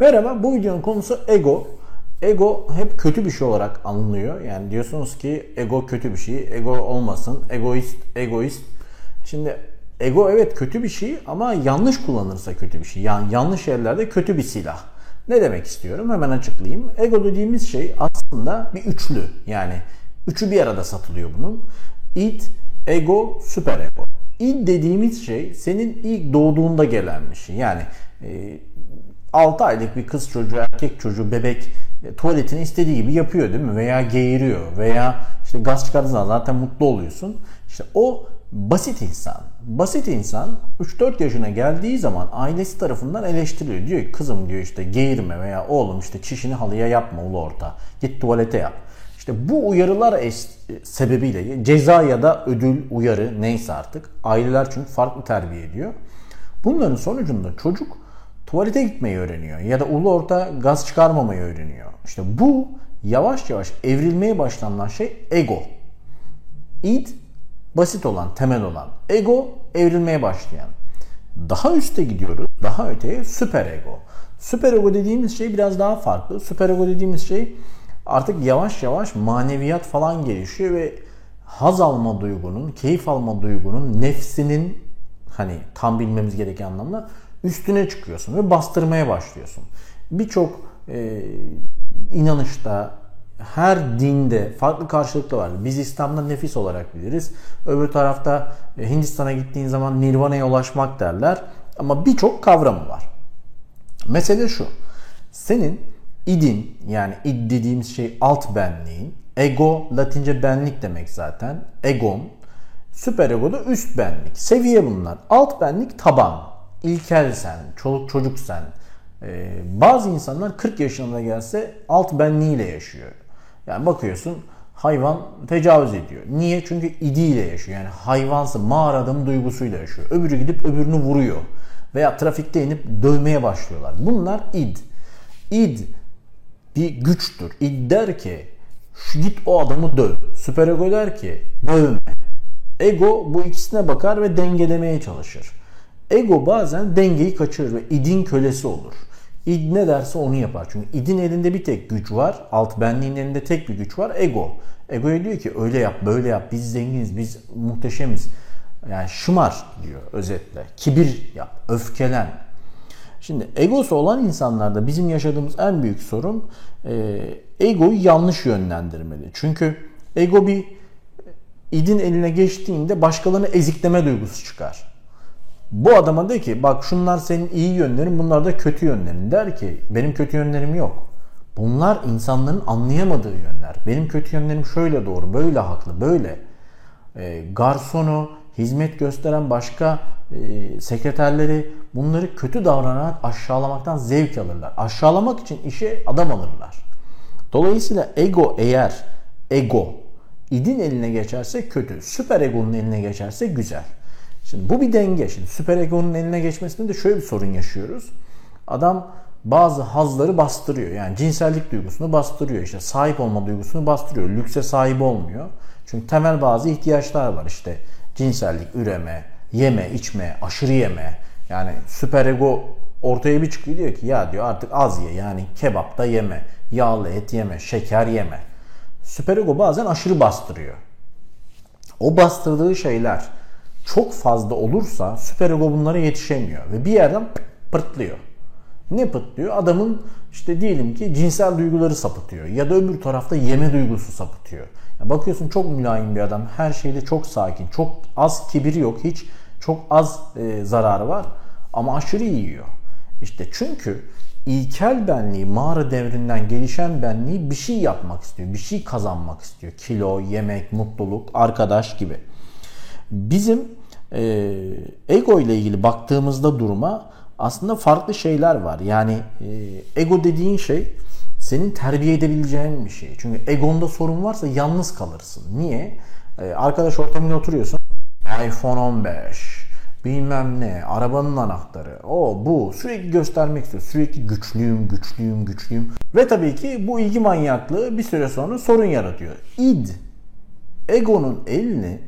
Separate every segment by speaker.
Speaker 1: Merhaba bu videonun konusu ego. Ego hep kötü bir şey olarak anılıyor. Yani diyorsunuz ki ego kötü bir şey. Ego olmasın. Egoist, egoist. Şimdi ego evet kötü bir şey ama yanlış kullanırsa kötü bir şey. Yani yanlış yerlerde kötü bir silah. Ne demek istiyorum? Hemen açıklayayım. Ego dediğimiz şey aslında bir üçlü. Yani üçü bir arada satılıyor bunun. Id, ego, süper ego. İd dediğimiz şey senin ilk doğduğunda gelen bir şey. Yani e, 6 aylık bir kız çocuğu, erkek çocuğu, bebek e, tuvaletini istediği gibi yapıyor değil mi? Veya geğiriyor veya işte gaz çıkardığı zaman zaten mutlu oluyorsun. İşte o basit insan. Basit insan 3-4 yaşına geldiği zaman ailesi tarafından eleştiriliyor. Diyor ki kızım diyor işte geğirme veya oğlum işte çişini halıya yapma ulu orta. Git tuvalete yap. İşte bu uyarılar sebebiyle ceza ya da ödül uyarı neyse artık aileler çünkü farklı terbiye ediyor. Bunların sonucunda çocuk tuvalete gitmeyi öğreniyor ya da ulu orta gaz çıkarmamayı öğreniyor. İşte bu yavaş yavaş evrilmeye başlanan şey ego. İd basit olan, temel olan. Ego evrilmeye başlayan. Daha üste gidiyoruz. Daha öteye süper ego. Süper ego dediğimiz şey biraz daha farklı. Süper ego dediğimiz şey artık yavaş yavaş maneviyat falan gelişiyor ve haz alma duygunun, keyif alma duygunun, nefsinin hani tam bilmemiz gereken anlamda üstüne çıkıyorsun ve bastırmaya başlıyorsun. Birçok e, inanışta, her dinde farklı karşılıklı var. Biz İslam'da nefis olarak biliriz. Öbür tarafta e, Hindistan'a gittiğin zaman nirvana'ya ulaşmak derler. Ama birçok kavramı var. Mesele şu. Senin idin yani id dediğimiz şey alt benliğin. Ego Latince benlik demek zaten. Egon. Süper ego da üst benlik. Seviye bunlar. Alt benlik taban ilkel sen, çoluk çocuk sen. Ee, bazı insanlar 40 yaşında gelse alt benliğiyle yaşıyor. Yani bakıyorsun hayvan tecavüz ediyor. Niye? Çünkü idiyle yaşıyor. Yani hayvansı mağaradım duygusuyla yaşıyor. Öbürü gidip öbürünü vuruyor. Veya trafikte inip dövmeye başlıyorlar. Bunlar id. İd bir güçtür. İd der ki git o adamı döv. Süper ego der ki dövme. Ego bu ikisine bakar ve dengelemeye çalışır. Ego bazen dengeyi kaçırır ve idin kölesi olur. İd ne derse onu yapar. Çünkü idin elinde bir tek güç var. Alt benliğin elinde tek bir güç var. Ego. Ego diyor ki öyle yap, böyle yap. Biz zenginiz, biz muhteşemiz. Yani şımar diyor özetle. Kibir yap, öfkelen. Şimdi egosu olan insanlarda bizim yaşadığımız en büyük sorun e, egoyu yanlış yönlendirmeli. Çünkü ego bir idin eline geçtiğinde başkalarını ezikleme duygusu çıkar. Bu adama de ki bak şunlar senin iyi yönlerin bunlar da kötü yönlerin. Der ki benim kötü yönlerim yok. Bunlar insanların anlayamadığı yönler. Benim kötü yönlerim şöyle doğru, böyle haklı, böyle. E, garsonu, hizmet gösteren başka e, sekreterleri bunları kötü davranarak aşağılamaktan zevk alırlar. Aşağılamak için işe adam alırlar. Dolayısıyla ego eğer ego idin eline geçerse kötü, süper egonun eline geçerse güzel. Şimdi bu bir denge. Şimdi süper egonun eline geçmesinde de şöyle bir sorun yaşıyoruz. Adam bazı hazları bastırıyor. Yani cinsellik duygusunu bastırıyor. İşte sahip olma duygusunu bastırıyor. Lükse sahip olmuyor. Çünkü temel bazı ihtiyaçlar var. İşte cinsellik, üreme, yeme, içme, aşırı yeme. Yani süper ego ortaya bir çıkıyor diyor ki ya diyor artık az ye. Yani kebap da yeme, yağlı et yeme, şeker yeme. Süper ego bazen aşırı bastırıyor. O bastırdığı şeyler çok fazla olursa süper ego bunlara yetişemiyor ve bir yerden pırtlıyor. Ne pırtlıyor? Adamın işte diyelim ki cinsel duyguları sapıtıyor ya da öbür tarafta yeme duygusu sapıtıyor. Ya bakıyorsun çok mülayim bir adam, her şeyde çok sakin, çok az kibiri yok, hiç çok az e, zararı var ama aşırı yiyor. İşte çünkü ilkel benliği, mağara devrinden gelişen benliği bir şey yapmak istiyor, bir şey kazanmak istiyor. Kilo, yemek, mutluluk, arkadaş gibi. Bizim e, ego ile ilgili baktığımızda duruma aslında farklı şeyler var. Yani e, ego dediğin şey senin terbiye edebileceğin bir şey. Çünkü egonda sorun varsa yalnız kalırsın. Niye? E, arkadaş ortamında oturuyorsun. iPhone 15, bilmem ne, arabanın anahtarı, o bu sürekli göstermek istiyor. Sürekli güçlüyüm, güçlüyüm, güçlüyüm. Ve tabii ki bu ilgi manyaklığı bir süre sonra sorun yaratıyor. İd, egonun elini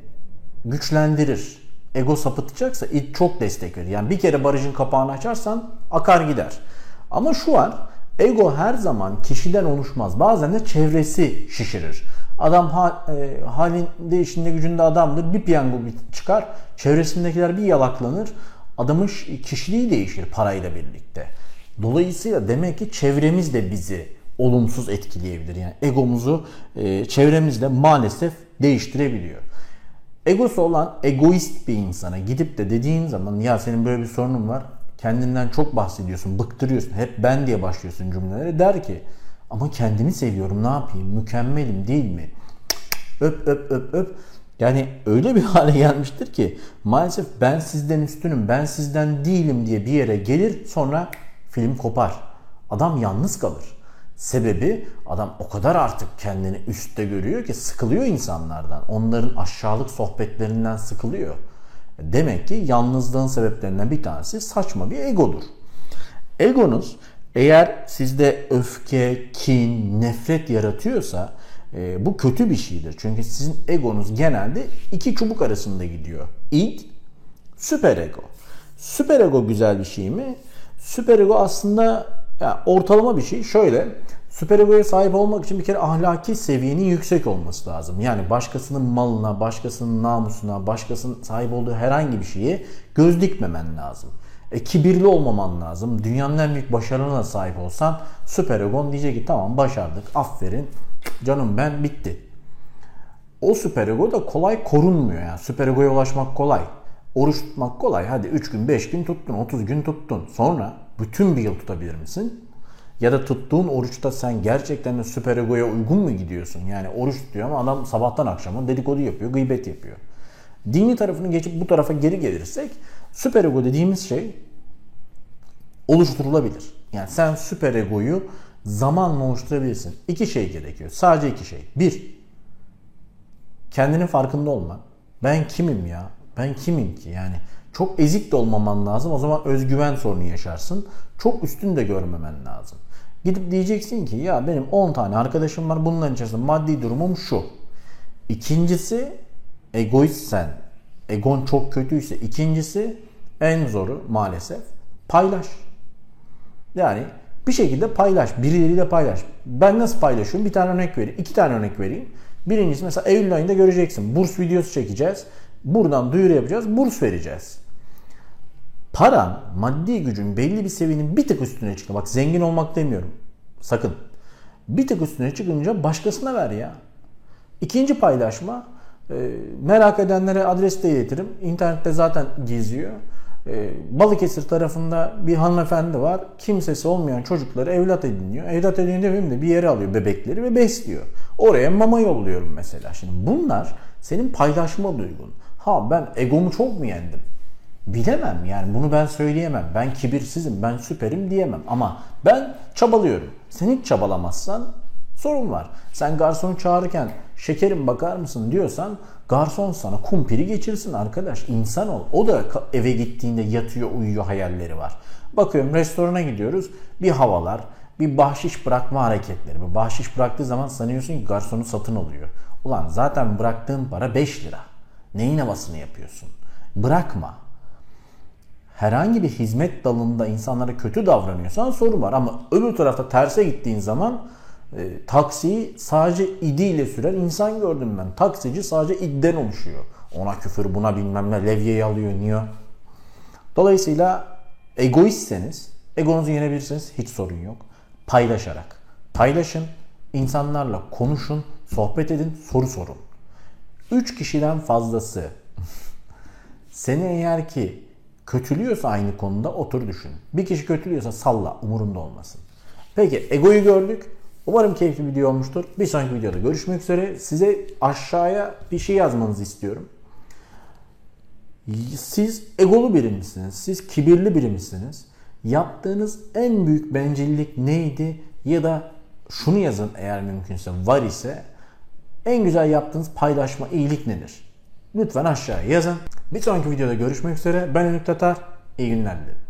Speaker 1: güçlendirir. Ego sapıtacaksa it çok destek verir. Yani bir kere barajın kapağını açarsan akar gider. Ama şu var. Ego her zaman kişiden oluşmaz. Bazen de çevresi şişirir. Adam ha, e, halinde işinde gücünde adamdır. Bir piyango çıkar. Çevresindekiler bir yalaklanır. Adamın kişiliği değişir parayla birlikte. Dolayısıyla demek ki çevremiz de bizi olumsuz etkileyebilir. Yani egomuzu e, çevremizle maalesef değiştirebiliyor. Egosu olan egoist bir insana gidip de dediğin zaman ya senin böyle bir sorunun var kendinden çok bahsediyorsun, bıktırıyorsun, hep ben diye başlıyorsun cümlelere der ki ama kendimi seviyorum ne yapayım, mükemmelim değil mi? Öp öp öp öp. Yani öyle bir hale gelmiştir ki maalesef ben sizden üstünüm, ben sizden değilim diye bir yere gelir sonra film kopar. Adam yalnız kalır. Sebebi adam o kadar artık kendini üstte görüyor ki sıkılıyor insanlardan. Onların aşağılık sohbetlerinden sıkılıyor. Demek ki yalnızlığın sebeplerinden bir tanesi saçma bir egodur. Egonuz eğer sizde öfke, kin, nefret yaratıyorsa e, bu kötü bir şeydir. Çünkü sizin egonuz genelde iki çubuk arasında gidiyor. İd, süper ego. Süper ego güzel bir şey mi? Süper ego aslında yani ortalama bir şey. Şöyle Süper egoya sahip olmak için bir kere ahlaki seviyenin yüksek olması lazım. Yani başkasının malına, başkasının namusuna, başkasının sahip olduğu herhangi bir şeye göz dikmemen lazım. E, kibirli olmaman lazım. Dünyanın en büyük başarına sahip olsan süper egon diyecek ki tamam başardık, aferin, canım ben bitti. O süper ego da kolay korunmuyor yani. Süper egoya ulaşmak kolay. Oruç tutmak kolay. Hadi 3 gün, 5 gün tuttun, 30 gün tuttun. Sonra bütün bir yıl tutabilir misin? Ya da tuttuğun oruçta sen gerçekten de süper egoya uygun mu gidiyorsun? Yani oruç tutuyor ama adam sabahtan akşama dedikodu yapıyor, gıybet yapıyor. Dini tarafını geçip bu tarafa geri gelirsek süper ego dediğimiz şey oluşturulabilir. Yani sen süper egoyu zamanla oluşturabilirsin. İki şey gerekiyor. Sadece iki şey. Bir, kendinin farkında olmak. Ben kimim ya? Ben kimim ki? Yani çok ezik de olmaman lazım. O zaman özgüven sorunu yaşarsın. Çok üstün de görmemen lazım. Gidip diyeceksin ki ya benim 10 tane arkadaşım var bunların içerisinde maddi durumum şu. İkincisi egoistsen, egon çok kötüyse ikincisi en zoru maalesef paylaş. Yani bir şekilde paylaş. Birileriyle paylaş. Ben nasıl paylaşıyorum? Bir tane örnek vereyim. iki tane örnek vereyim. Birincisi mesela Eylül ayında göreceksin. Burs videosu çekeceğiz. Buradan duyuru yapacağız. Burs vereceğiz paran, maddi gücün belli bir seviyenin bir tık üstüne çıkıyor. Bak zengin olmak demiyorum. Sakın. Bir tık üstüne çıkınca başkasına ver ya. İkinci paylaşma. E, merak edenlere adres de iletirim. İnternette zaten geziyor. E, Balıkesir tarafında bir hanımefendi var. Kimsesi olmayan çocukları evlat ediniyor. Evlat ediniyor demeyeyim de bir yere alıyor bebekleri ve besliyor. Oraya mama yolluyorum mesela. Şimdi bunlar senin paylaşma duygun. Ha ben egomu çok mu yendim? Bilemem yani bunu ben söyleyemem. Ben kibirsizim, ben süperim diyemem. Ama ben çabalıyorum. Sen hiç çabalamazsan sorun var. Sen garsonu çağırırken şekerim bakar mısın diyorsan garson sana kumpiri geçirsin arkadaş. İnsan ol. O da eve gittiğinde yatıyor uyuyor hayalleri var. Bakıyorum restorana gidiyoruz. Bir havalar, bir bahşiş bırakma hareketleri. Bir bahşiş bıraktığı zaman sanıyorsun ki garsonu satın alıyor. Ulan zaten bıraktığın para 5 lira. Neyin havasını yapıyorsun? Bırakma herhangi bir hizmet dalında insanlara kötü davranıyorsan sorun var. Ama öbür tarafta terse gittiğin zaman e, taksiyi sadece idiyle süren insan gördüm ben. Taksici sadece idden oluşuyor. Ona küfür buna bilmem ne levyeyi alıyor niye? Dolayısıyla egoistseniz egonuzu yenebilirsiniz hiç sorun yok. Paylaşarak. Paylaşın, insanlarla konuşun, sohbet edin, soru sorun. Üç kişiden fazlası seni eğer ki kötülüyorsa aynı konuda otur düşün. Bir kişi kötülüyorsa salla umurunda olmasın. Peki egoyu gördük. Umarım keyifli video olmuştur. Bir sonraki videoda görüşmek üzere. Size aşağıya bir şey yazmanızı istiyorum. Siz egolu biri misiniz? Siz kibirli biri misiniz? Yaptığınız en büyük bencillik neydi? Ya da şunu yazın eğer mümkünse var ise en güzel yaptığınız paylaşma iyilik nedir? Lütfen aşağıya yazın. Bir sonraki videoda görüşmek üzere. Ben Ünlük Tatar. İyi günler dilerim.